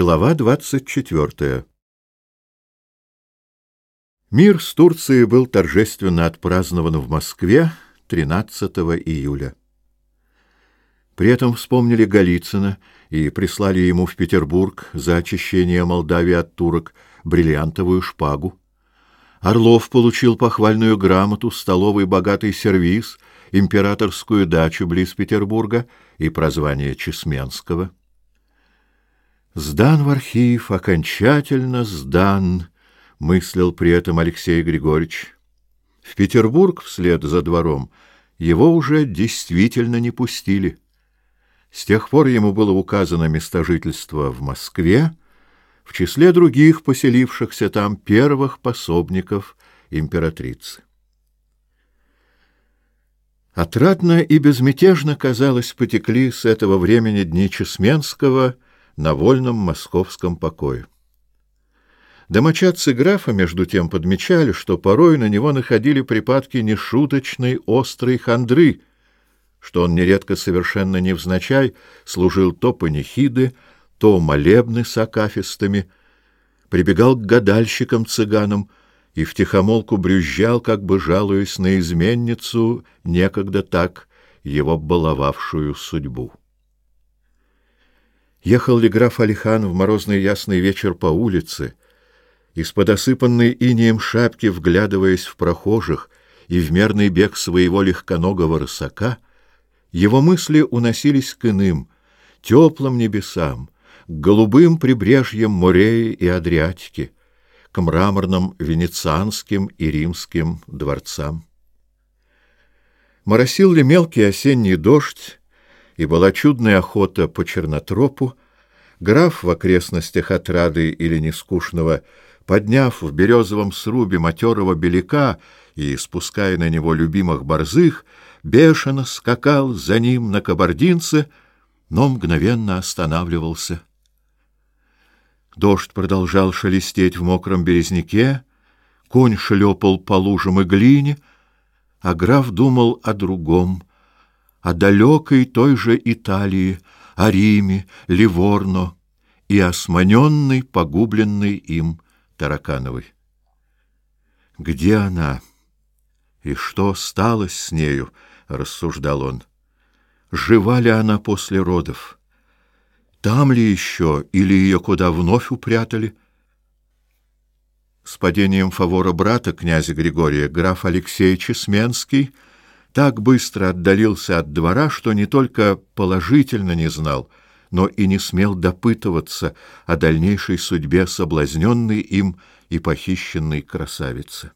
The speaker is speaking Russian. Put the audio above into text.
Глава 24. Мир с Турцией был торжественно отпразднован в Москве 13 июля. При этом вспомнили Галицина и прислали ему в Петербург за очищение Молдавии от турок бриллиантовую шпагу. Орлов получил похвальную грамоту, столовый богатый сервиз, императорскую дачу близ Петербурга и прозвание Чесменского — Сдан в архив, окончательно сдан, мыслил при этом Алексей Григорьевич. В Петербург вслед за двором его уже действительно не пустили. С тех пор ему было указано место жительства в Москве, в числе других поселившихся там первых пособников императрицы. Отрадно и безмятежно, казалось, потекли с этого времени дни Чесменского — на вольном московском покое. Домочадцы графа, между тем, подмечали, что порой на него находили припадки нешуточной острой хандры, что он нередко совершенно невзначай служил то панихиды, то молебны с акафистами, прибегал к гадальщикам-цыганам и втихомолку брюзжал, как бы жалуясь на изменницу, некогда так его баловавшую судьбу ехал ли граф Алихан в морозный ясный вечер по улице, из-под осыпанной инеем шапки, вглядываясь в прохожих и в мерный бег своего легконогого рысака, его мысли уносились к иным, теплым небесам, к голубым прибрежьям Мореи и Адриатики, к мраморным венецианским и римским дворцам. Моросил ли мелкий осенний дождь, и была чудная охота по чернотропу, граф в окрестностях отрады или нескучного, подняв в березовом срубе матерого беляка и спуская на него любимых борзых, бешено скакал за ним на кабардинце, но мгновенно останавливался. Дождь продолжал шелестеть в мокром березняке, конь шлепал по лужам и глине, а граф думал о другом — о далекой той же Италии, о Риме, Ливорно и о османенной, погубленной им Таракановой. «Где она? И что стало с нею?» — рассуждал он. «Жива ли она после родов? Там ли еще, или ее куда вновь упрятали?» С падением фавора брата князя Григория граф Алексей Чесменский — так быстро отдалился от двора, что не только положительно не знал, но и не смел допытываться о дальнейшей судьбе соблазненной им и похищенной красавицы.